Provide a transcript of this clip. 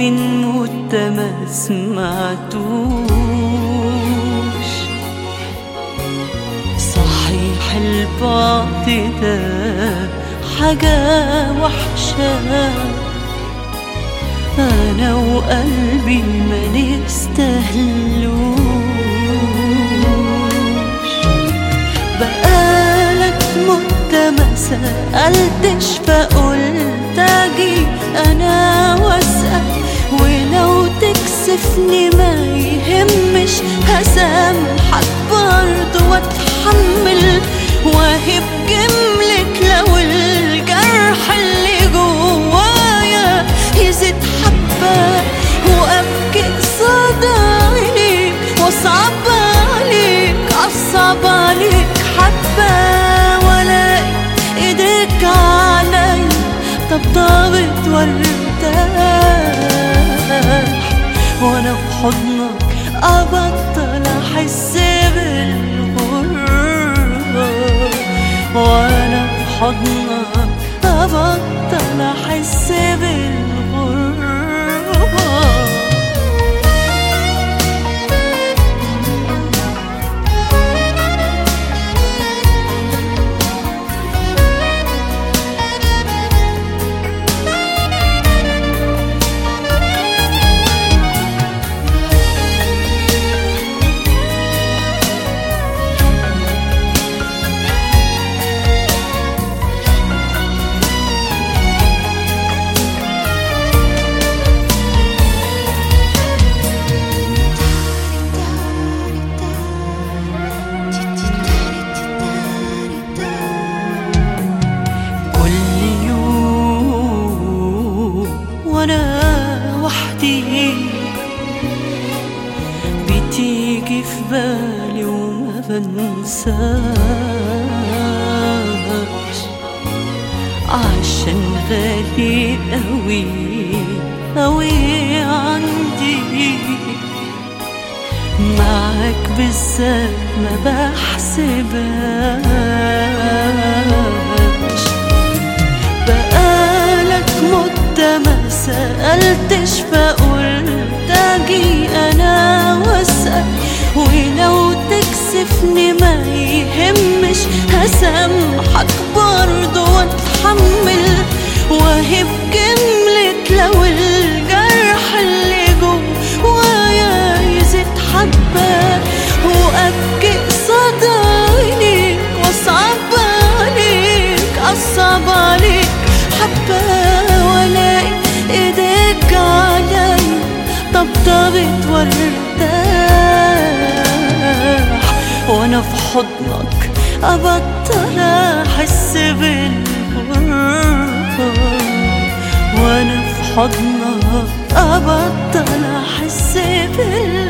من مدة ما سمعتوش صحيح البعد ده حاجة وحشة. أنا وقلبي ما نستهلوش. بقالك مدة ما سألتش فقلت وارتاح وأنا في حضنك أبطل أحس بالغربة وأنا في حضنك أبطل أحس بالغربة وأنا وحدي. بتيجي في بالي وما بنساش. عشان غالي قوي قوي عندي. معاك بالذات ما بحسبهاش. سألتش فقلت أجي أنا وأسأل ولو تكسفني ما يهمش هسامحك برضه وأتحمل وأهب طبطبت وارتاح وأنا في حضنك أبطل أحس بالغربة وأنا في حضنك أبطل أحس بالغربة